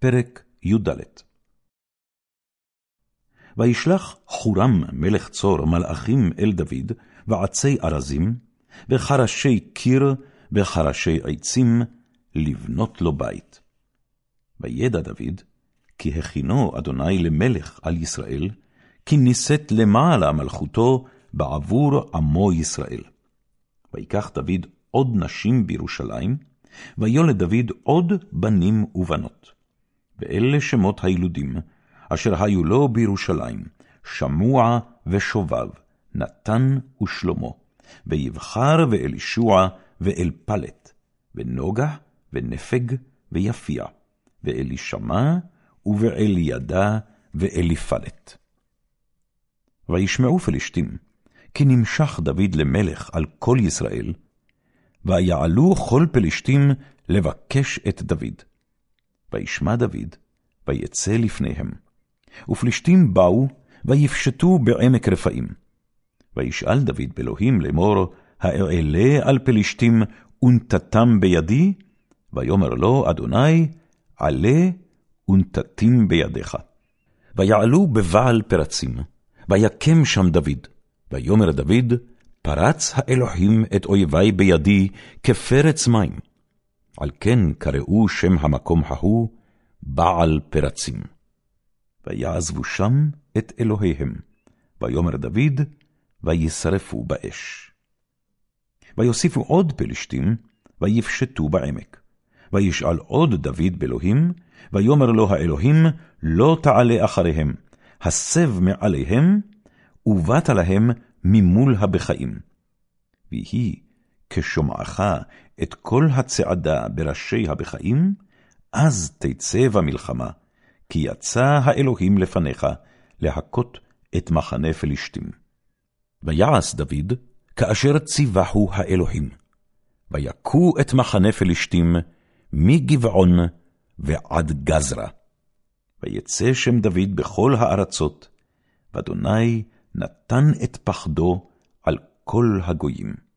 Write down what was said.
פרק י"ד וישלח חורם מלך צור מלאכים אל דוד, ועצי ארזים, וחרשי קיר, וחרשי עצים, לבנות לו בית. וידע דוד, כי הכינו אדוני למלך על ישראל, כי נישאת למעלה מלכותו בעבור עמו ישראל. ויקח דוד עוד נשים בירושלים, ויולד דוד עוד בנים ובנות. ואלה שמות הילודים, אשר היו לו בירושלים, שמוע ושובב, נתן ושלמה, ויבחר ואלישוע ואלפלט, ונוגה ונפג ויפיע, ואלישמע ובאלידע ואליפלט. וישמעו פלשתים, כי נמשך דוד למלך על כל ישראל, ויעלו כל פלשתים לבקש את דוד. וישמע דוד, ויצא לפניהם. ופלישתים באו, ויפשטו בעמק רפאים. וישאל דוד באלוהים לאמור, האעלה על פלישתים ונתתם בידי? ויאמר לו, אדוני, עלה ונתתים בידיך. ויעלו בבעל פרצים, ויקם שם דוד. ויאמר דוד, פרץ האלוהים את אויבי בידי כפרץ מים. על כן קראו שם המקום ההוא בעל פרצים. ויעזבו שם את אלוהיהם, ויאמר דוד, וישרפו באש. ויוסיפו עוד פלשתים, ויפשטו בעמק. וישאל עוד דוד באלוהים, ויאמר לו האלוהים, לא תעלה אחריהם, הסב מעליהם, ובאת להם ממול הבכאים. ויהי כשומעך את כל הצעדה בראשי הבכאים, אז תצא במלחמה, כי יצא האלוהים לפניך להכות את מחנה פלישתים. ויעש דוד כאשר ציווהו האלוהים, ויכו את מחנה פלישתים מגבעון ועד גזרה. ויצא שם דוד בכל הארצות, ואדוני נתן את פחדו על כל הגויים.